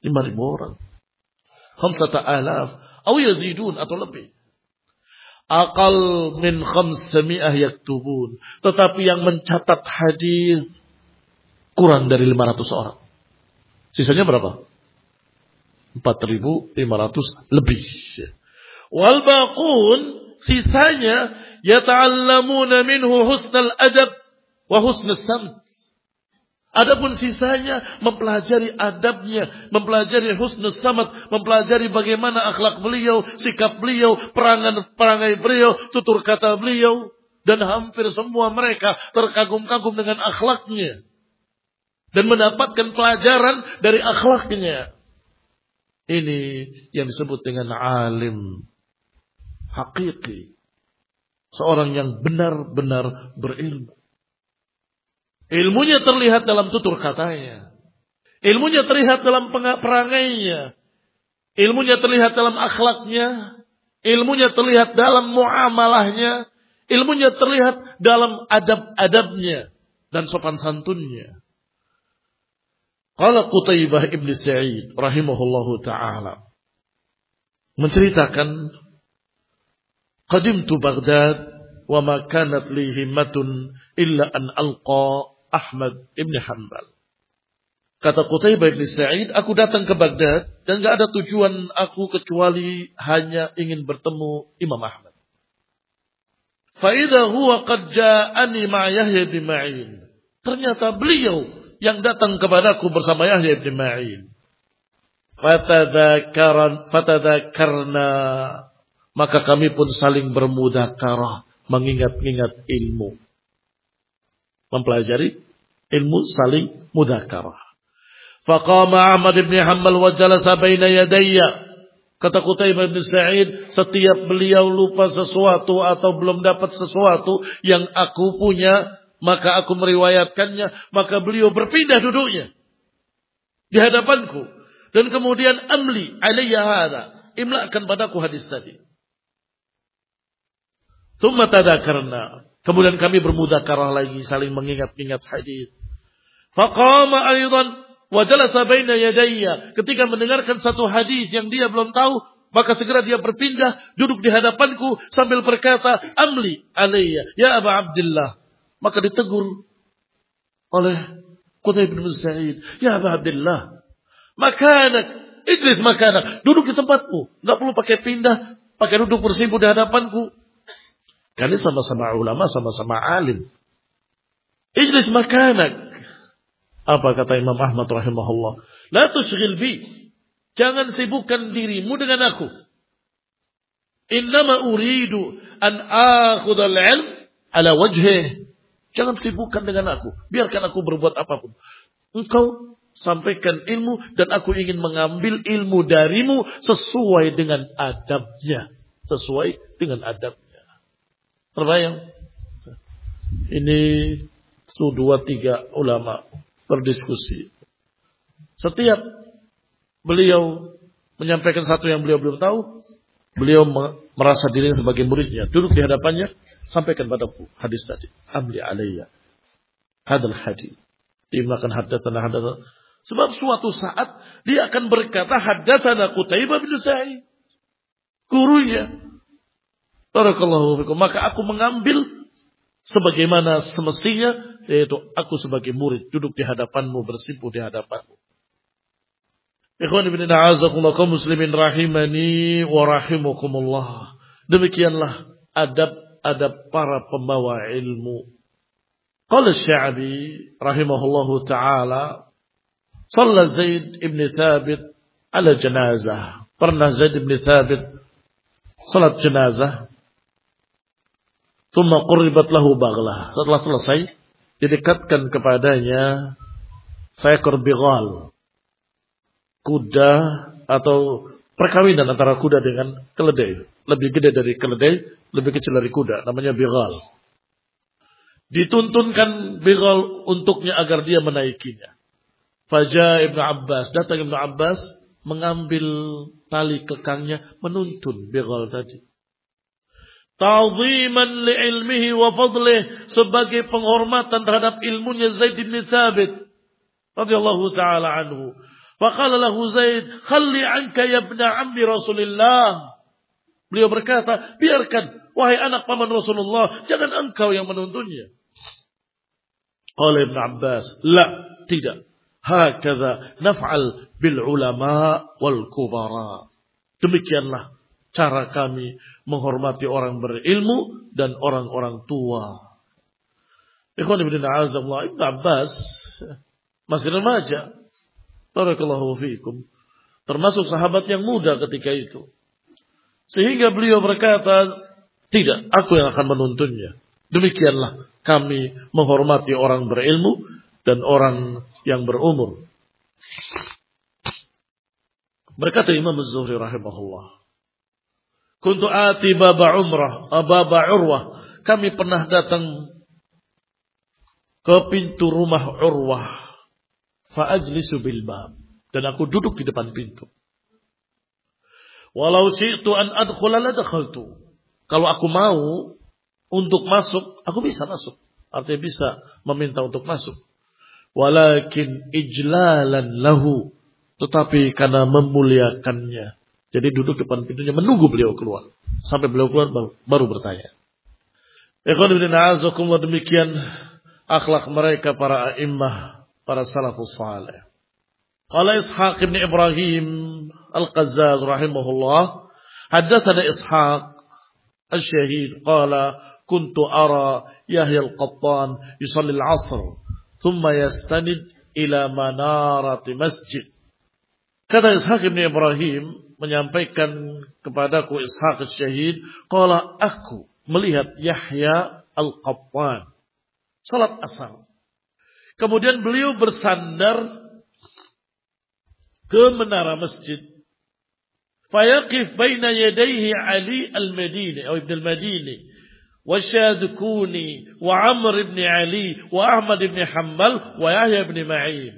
Lima ribu orang. Khamsata alaf au yazidun atau lebih. Akal min khamsami'ah yaktubun. Tetapi yang mencatat hadis kurang dari 500 orang. Sisanya berapa? 4.500 lebih. Wal baqun sisanya yata'allamuna minhu husnal adab wa husnul samt. Adapun sisanya mempelajari adabnya, mempelajari husnul samat, mempelajari bagaimana akhlak beliau, sikap beliau, perangan perangai beliau, tutur kata beliau, dan hampir semua mereka terkagum-kagum dengan akhlaknya dan mendapatkan pelajaran dari akhlaknya. Ini yang disebut dengan alim hakiki. Seorang yang benar-benar berilmu. Ilmunya terlihat dalam tutur katanya. Ilmunya terlihat dalam perangainya. Ilmunya terlihat dalam akhlaknya. Ilmunya terlihat dalam muamalahnya. Ilmunya terlihat dalam adab-adabnya dan sopan santunnya. Qala Qutaibah ibn Sa'id rahimahullahu taala menceritakan Qadimtu Baghdad wa ma kanat li himmatun illa an alqa Ahmad ibn Hanbal. Kata Qutaibah ibn Sa'id, aku datang ke Baghdad dan gak ada tujuan aku kecuali hanya ingin bertemu Imam Ahmad. Fa'idha huwa qad ja'ani ma Yahya bin Ma'in. Ternyata beliau yang datang kepadaku bersama Yahya bin Ma'in. Fatadzakarna maka kami pun saling bermudakarah mengingat-ingat ilmu. Mempelajari ilmu saling mudakarah. Faqama Ahmad bin Hanbal wa jalasa baina yadayya. Kata Qutaibah bin Sa'id, setiap beliau lupa sesuatu atau belum dapat sesuatu yang aku punya, maka aku meriwayatkannya, maka beliau berpindah duduknya di hadapanku dan kemudian amli alayya hada, imlakan padaku hadis tadi. Tsumma tadakarna. Kemudian kami bermudakarah lagi saling mengingat-ingat hadis. Faqama aidan wa jalasa baina yadayya. Ketika mendengarkan satu hadis yang dia belum tahu, maka segera dia berpindah duduk di hadapanku sambil berkata, "Amli alayya ya Aba Abdullah." Maka ditegur oleh Qutay bin Sa'id. Ya Abu Abdullah. Makanak. Idris makanak. Duduk di tempatmu. Nggak perlu pakai pindah. Pakai duduk bersimpu di hadapanku. Kali sama-sama ulama, sama-sama alim. Ijlis makanak. Apa kata Imam Ahmad rahimahullah? La tushghil bi. Jangan sibukkan dirimu dengan aku. Innama uridu an akhudal ilm ala wajhih. Jangan sibukkan dengan aku. Biarkan aku berbuat apa pun. Engkau sampaikan ilmu dan aku ingin mengambil ilmu darimu sesuai dengan adabnya. sesuai dengan adabnya. Terbayang? Ini itu dua tiga ulama berdiskusi. Setiap beliau menyampaikan satu yang beliau belum tahu, beliau merasa dirinya sebagai muridnya. Duduk di hadapannya, sampaikan padaku hadis tadi. Amli alaiya. Hadal hadis. Dia melakukan hadatana hadatana. Sebab suatu saat dia akan berkata hadatana Qutaibah bin Sa'id. Gurunya. Barakallahu fikum. Maka aku mengambil sebagaimana semestinya yaitu aku sebagai murid duduk di hadapanmu bersimpuh di hadapanmu. Ikhwan ibn a'azakumullah kaum muslimin rahimani wa rahimakumullah. Demikianlah adab-adab para pembawa ilmu. Qala Sya'bi rahimahullahu taala Salla Zaid ibn Thabit ala jenazah. Pernah Zaid ibn Thabit salat jenazah. Thumma qurribat lahu baghlah. Setelah selesai, didekatkan kepadanya seekor bighal. Kuda atau perkawinan antara kuda dengan keledai. Lebih gede dari keledai lebih kecil dari kuda namanya bighal. Dituntunkan bighal untuknya agar dia menaikinya. Faja Ibnu Abbas datang Ibnu Abbas mengambil tali kekangnya menuntun bighal tadi ta'ziman li'ilmihi wa fadlih sebagai penghormatan terhadap ilmunya Zaid bin Thabit radhiyallahu taala anhu. Faqala lahu Zaid, "Khalli anka ya ibn ammi Rasulillah." Beliau berkata, "Biarkan wahai anak paman Rasulullah, jangan engkau yang menuntunnya." Qala Ibn Abbas, "La, tidak. Hakadha naf'al bil ulama wal kubara." Demikianlah cara kami menghormati orang berilmu dan orang-orang tua. Ikhwan ibn Azamullah Ibn Abbas masih remaja. Barakallahu fiikum. Termasuk sahabat yang muda ketika itu. Sehingga beliau berkata, tidak, aku yang akan menuntunnya. Demikianlah kami menghormati orang berilmu dan orang yang berumur. Berkata Imam Az-Zuhri rahimahullah. Kuntu ati baba umrah, baba urwah. Kami pernah datang ke pintu rumah urwah. Fa'ajlisu bil bab. Dan aku duduk di depan pintu. Walau syi'tu an adkhula la dakhaltu. Kalau aku mau untuk masuk, aku bisa masuk. Artinya bisa meminta untuk masuk. Walakin ijlalan lahu. Tetapi karena memuliakannya. Jadi duduk depan pintunya menunggu beliau keluar. Sampai beliau keluar baru, baru bertanya. Ikhwan ibn a'azakumullah demikian akhlak mereka para a'immah, para salafus salih. Qala Ishaq ibn Ibrahim Al-Qazzaz rahimahullah, haddatsana Ishaq al-Syahid qala kuntu ara Yahya al-Qattan yusalli al-'asr thumma yastanid ila manarati masjid. Kata Ishaq ibn Ibrahim, menyampaikan kepadaku Ishaq Syahid, qala aku melihat Yahya Al-Qattan salat asar. Kemudian beliau bersandar ke menara masjid. Fayaqif baina yadayhi Ali Al-Madini atau Ibn Al-Madini وشاذكوني وعمر بن علي وأحمد بن حنبل ويحيى بن معين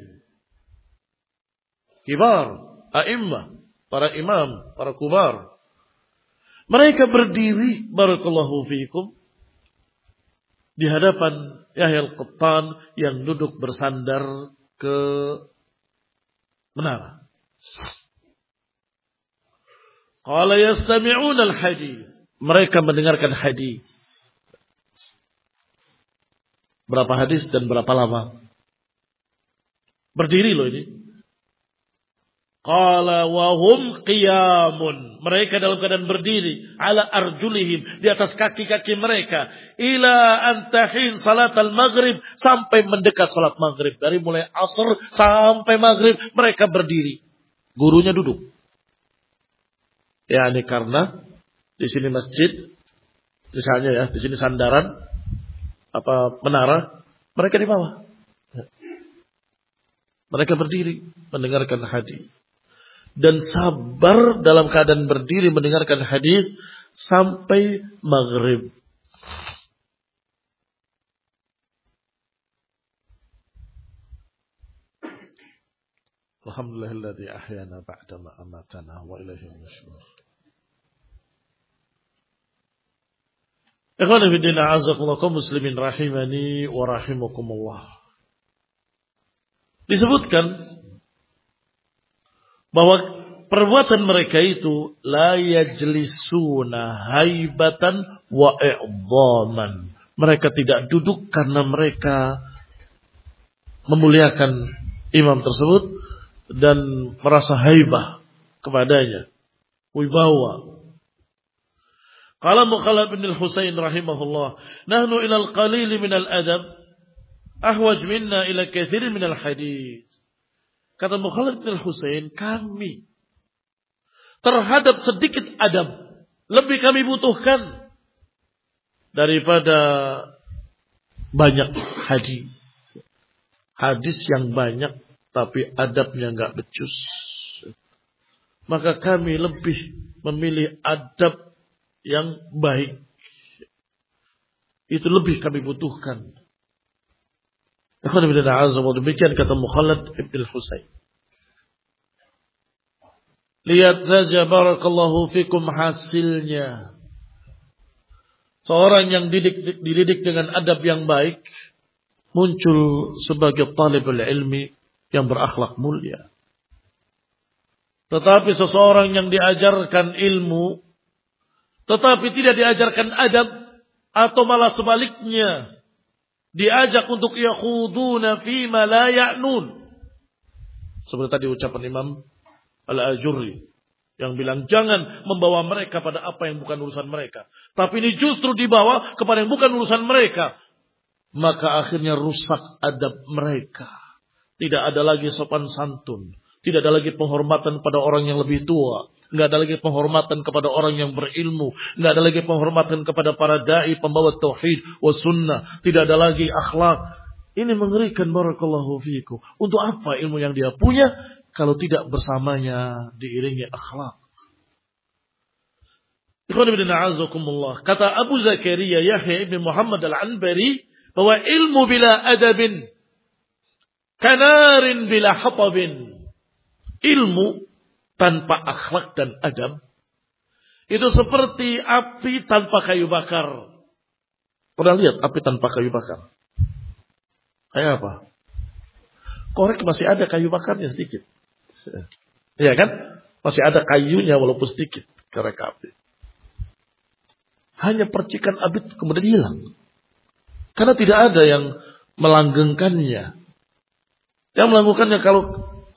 كبار أئمة para imam, para kubar. Mereka berdiri, barakallahu fiikum, di hadapan Yahya al-Qattan yang duduk bersandar ke menara. Qala yastami'un al-hadith. Mereka mendengarkan hadis. Berapa hadis dan berapa lama? Berdiri loh ini. Qala wahum qiyamun. Mereka dalam keadaan berdiri. Ala arjulihim. Di atas kaki-kaki mereka. Ila antahin salat al-maghrib. Sampai mendekat salat maghrib. Dari mulai asr sampai maghrib. Mereka berdiri. Gurunya duduk. Ya ini karena di sini masjid. Misalnya ya. Di sini sandaran. Apa menara. Mereka di bawah. Mereka berdiri mendengarkan hadis dan sabar dalam keadaan berdiri mendengarkan hadis sampai maghrib. Alhamdulillahilladzi ahyana ba'dama amatana wa ilaihi nusyur. Ikhwan fillah azakumullah kaum muslimin rahimani wa rahimakumullah. Disebutkan bahwa perbuatan mereka itu la yajlisuna haibatan wa i'dhaman. Mereka tidak duduk karena mereka memuliakan imam tersebut dan merasa haibah kepadanya. Wibawa. Qala Mukhalad bin Al-Husain rahimahullah, "Nahnu ila al-qalil min al-adab ahwaj minna ila kathir min al-hadith." Kata Mukhalad bin Al-Husain, kami terhadap sedikit adab lebih kami butuhkan daripada banyak hadis. Hadis yang banyak tapi adabnya nggak becus. Maka kami lebih memilih adab yang baik. Itu lebih kami butuhkan. Demikian kata Mukhalad Ibn Husayn. Lihat saja barakallahu fikum hasilnya. Seorang yang didik, dididik dengan adab yang baik muncul sebagai talibul ilmi yang berakhlak mulia. Tetapi seseorang yang diajarkan ilmu, tetapi tidak diajarkan adab, atau malah sebaliknya, diajak untuk yakhuduna fima la ya'nun. Seperti tadi ucapan Imam Al-Ajurri yang bilang jangan membawa mereka pada apa yang bukan urusan mereka. Tapi ini justru dibawa kepada yang bukan urusan mereka. Maka akhirnya rusak adab mereka. Tidak ada lagi sopan santun. Tidak ada lagi penghormatan pada orang yang lebih tua. Tidak ada lagi penghormatan kepada orang yang berilmu. Tidak ada lagi penghormatan kepada para da'i, pembawa tauhid, wa sunnah. Tidak ada lagi akhlak. Ini mengerikan barakallahu fiikum. Untuk apa ilmu yang dia punya kalau tidak bersamanya diiringi akhlak? Kata Abu Zakaria Yahya ibn Muhammad al-Anbari bahwa ilmu bila adabin Kanarin bila hatabin. Ilmu tanpa akhlak dan adab. Itu seperti api tanpa kayu bakar. Pernah lihat api tanpa kayu bakar? Kayak apa? Korek masih ada kayu bakarnya sedikit. Iya kan? Masih ada kayunya walaupun sedikit korek api. Hanya percikan api kemudian hilang. Karena tidak ada yang melanggengkannya. Yang melakukannya kalau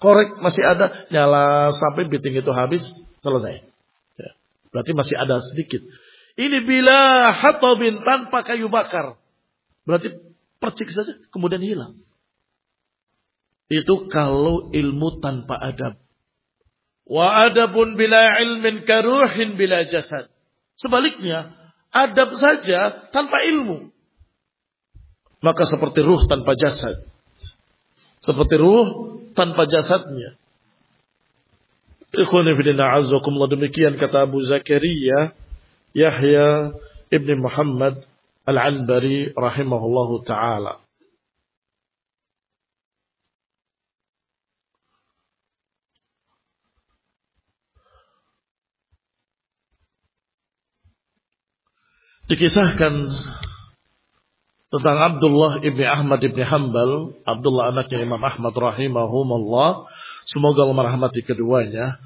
korek masih ada, nyala sampai biting itu habis, selesai. Ya. Berarti masih ada sedikit. Ini bila hatabin tanpa kayu bakar. Berarti percik saja, kemudian hilang. Itu kalau ilmu tanpa adab. Wa adabun bila ilmin karuhin bila jasad. Sebaliknya, adab saja tanpa ilmu. Maka seperti ruh tanpa jasad. Seperti ruh tanpa jasadnya. Ikhwani fillah azzakumullah demikian kata Abu Zakaria Yahya Ibn Muhammad Al-Anbari rahimahullahu taala. Dikisahkan tentang Abdullah ibni Ahmad ibni Hambal, Abdullah anaknya Imam Ahmad rahimahumullah, semoga Allah merahmati keduanya.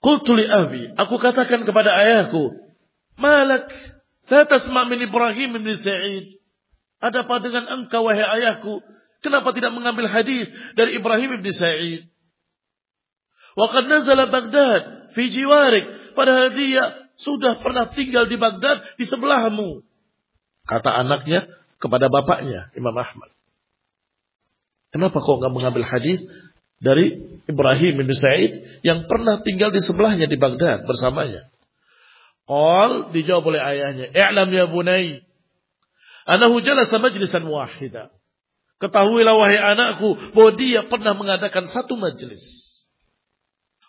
Qultu li abi, aku katakan kepada ayahku, Malak, la tasma' min Ibrahim ibn Sa'id. Ada apa dengan engkau wahai ayahku? Kenapa tidak mengambil hadis dari Ibrahim ibn Sa'id? Waqad nazala Baghdad fi jiwarik. Padahal dia sudah pernah tinggal di Baghdad di sebelahmu. Kata anaknya, kepada bapaknya Imam Ahmad. Kenapa kok nggak mengambil hadis dari Ibrahim bin Sa'id yang pernah tinggal di sebelahnya di Baghdad bersamanya? Qal dijawab oleh ayahnya, "I'lam ya bunai, anahu jalasa majlisan wahida." Ketahuilah wahai anakku bahwa dia pernah mengadakan satu majlis.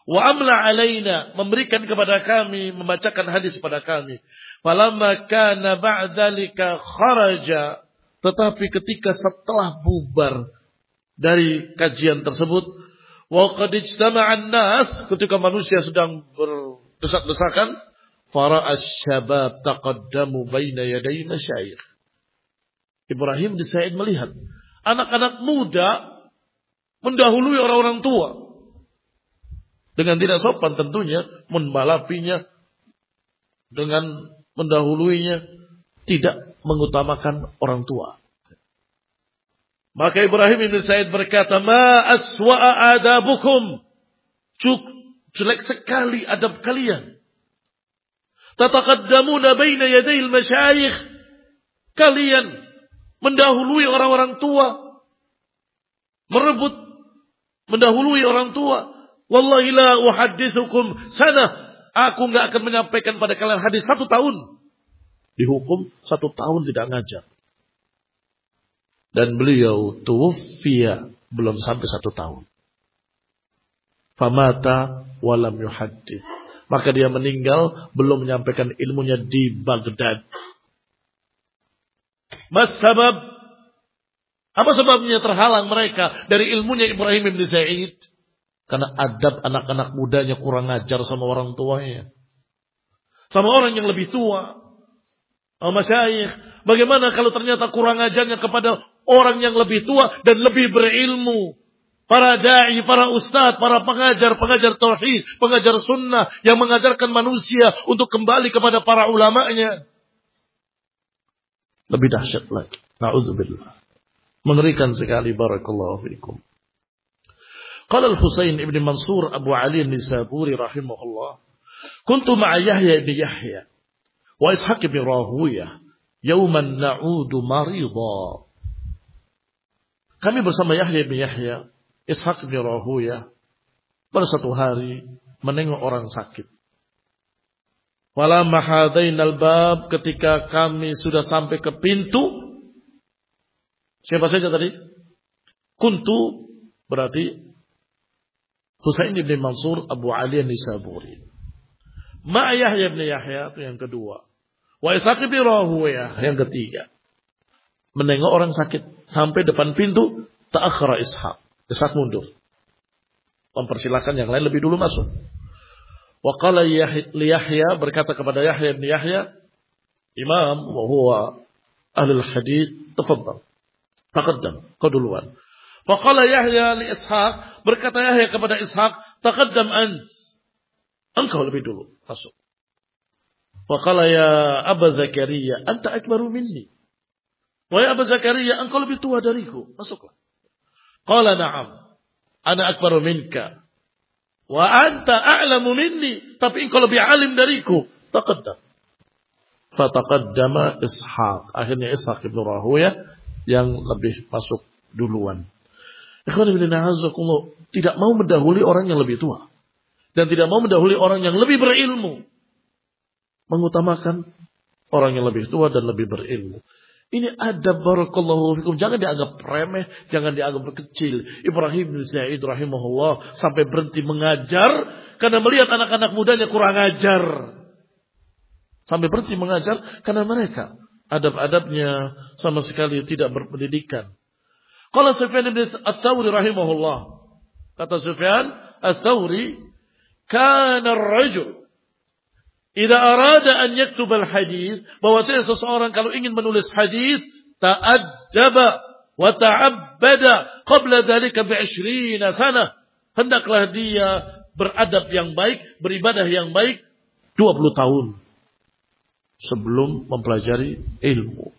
Wa amla alaina memberikan kepada kami membacakan hadis kepada kami. Falamma kana ba'dalika kharaja tetapi ketika setelah bubar dari kajian tersebut wa qad ijtama'an nas ketika manusia sedang berdesak-desakan fara asy-syabab taqaddamu baina yaday masyayikh Ibrahim di Said melihat anak-anak muda mendahului orang-orang tua dengan tidak sopan tentunya membalapinya dengan mendahuluinya tidak mengutamakan orang tua. Maka Ibrahim bin Said berkata, "Ma aswa'a adabukum." Jelek sekali adab kalian. Tataqaddamuna baina yadayil masyayikh. Kalian mendahului orang-orang tua. Merebut mendahului orang tua. Wallahi la uhaddithukum sana. Aku nggak akan menyampaikan pada kalian hadis satu tahun. Dihukum satu tahun tidak ngajar. Dan beliau tuwfiya belum sampai satu tahun. Famata walam yuhaddith. Maka dia meninggal belum menyampaikan ilmunya di Baghdad. Mas sabab apa sebabnya terhalang mereka dari ilmunya Ibrahim bin Zaid? Karena adab anak-anak mudanya kurang ajar sama orang tuanya. Sama orang yang lebih tua. Sama masyayikh. Bagaimana kalau ternyata kurang ajarnya kepada orang yang lebih tua dan lebih berilmu. Para da'i, para ustadz, para pengajar, pengajar tauhid, pengajar sunnah yang mengajarkan manusia untuk kembali kepada para ulamanya. Lebih dahsyat lagi. Na'udzubillah. Mengerikan sekali barakallahu fikum. قال al-Husain منصور Mansur Abu Ali رحمه الله Kuntu مع يحيى بن يحيى وإسحاق بن راهوية يوما نعود مريضا كم Kami bersama Yahya يحيى Yahya, بن راهوية pada satu hari menengok orang sakit. Walamma hadainal bab ketika kami sudah sampai ke pintu siapa saja tadi? Kuntu berarti Husain bin Mansur Abu Ali Nisaburi. Ma Yahya bin Yahya itu yang kedua. Wa Ishaq bin yang ketiga. Menengok orang sakit sampai depan pintu ta'akhara Ishaq. Ishaq mundur. Mempersilahkan yang lain lebih dulu masuk. Wa qala Yahya berkata kepada Yahya bin Yahya, Imam wa huwa ahlul hadis, tafaddal. Taqaddam, kau. Faqala Yahya li Ishaq, berkata Yahya kepada Ishaq, taqaddam ant. Engkau lebih dulu masuk. Faqala ya Aba Zakaria, anta akbaru minni. Wahai Aba Zakaria, engkau lebih tua dariku. Masuklah. Qala na'am. Ana akbaru minka. Wa anta a'lamu minni. Tapi engkau lebih alim dariku. Taqaddam. Fataqaddama Ishaq. Akhirnya Ishaq ibn Rahuya yang lebih masuk duluan. Tidak mau mendahului orang yang lebih tua. Dan tidak mau mendahului orang yang lebih berilmu. Mengutamakan orang yang lebih tua dan lebih berilmu. Ini adab barakallahu fikum. Jangan dianggap remeh, jangan dianggap kecil. Ibrahim bin Sa'id rahimahullah sampai berhenti mengajar karena melihat anak-anak mudanya kurang ajar. Sampai berhenti mengajar karena mereka adab-adabnya sama sekali tidak berpendidikan. Kalau Sufyan bin Ats-Tsauri rahimahullah. Kata Sufyan Ats-Tsauri, "Kana ar-rajul idza arada an yaktub al-hadis, bahwasanya seseorang kalau ingin menulis hadis, ta'addaba wa ta'abbada qabla dhalika bi 20 sana. Hendaklah dia beradab yang baik, beribadah yang baik 20 tahun sebelum mempelajari ilmu.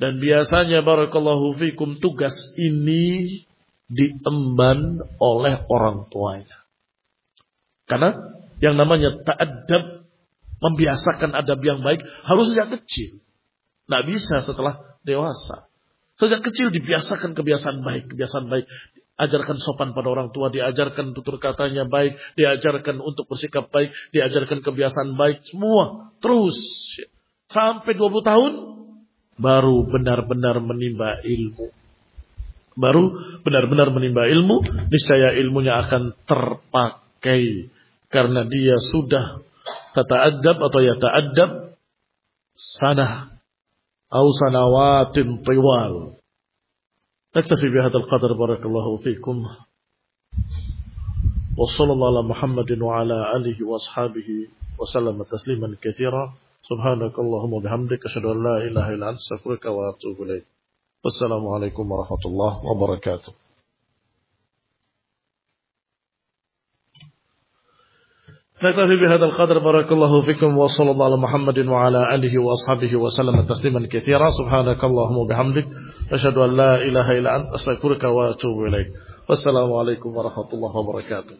Dan biasanya barakallahu fikum tugas ini diemban oleh orang tuanya. Karena yang namanya ta'adab, membiasakan adab yang baik harus sejak kecil. Tidak bisa setelah dewasa. Sejak kecil dibiasakan kebiasaan baik, kebiasaan baik. Ajarkan sopan pada orang tua, diajarkan tutur katanya baik, diajarkan untuk bersikap baik, diajarkan kebiasaan baik, semua. Terus. Sampai 20 tahun, baru benar-benar menimba ilmu. Baru benar-benar menimba ilmu, niscaya ilmunya akan terpakai bangkai karena dia sudah tata'addab atau yata'addab sanah atau sanawatin tiwal. نكتفي بهذا القدر بارك الله فيكم وصلى الله على محمد وعلى آله وأصحابه وسلم تسليما كثيرا سبحانك اللهم وبحمدك أشهد أن لا إله إلا أنت أستغفرك وأتوب إليك والسلام عليكم ورحمة الله وبركاته نكتفي بهذا القدر بارك الله فيكم وصلى الله على محمد وعلى آله وأصحابه وسلم تسليما كثيرا سبحانك اللهم وبحمدك أشهد أن لا إله إلا أنت أستغفرك وأتوب إليك والسلام عليكم ورحمة الله وبركاته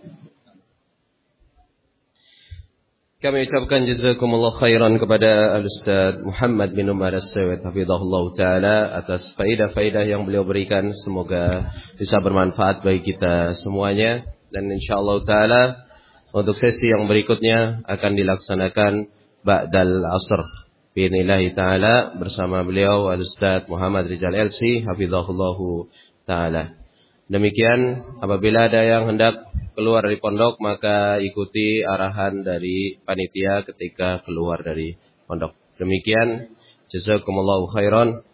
Kami ucapkan jazakumullah khairan kepada Al-Ustaz Muhammad bin Umar As-Sawid Hafizahullah Ta'ala atas faidah-faidah yang beliau berikan. Semoga bisa bermanfaat bagi kita semuanya. Dan insyaAllah Ta'ala untuk sesi yang berikutnya akan dilaksanakan Ba'dal Asr. Binillahi ta'ala bersama beliau Al-Ustaz Muhammad Rizal LC Hafizahullahu ta'ala. Demikian apabila ada yang hendak keluar dari pondok maka ikuti arahan dari panitia ketika keluar dari pondok. Demikian jazakumullahu khairan.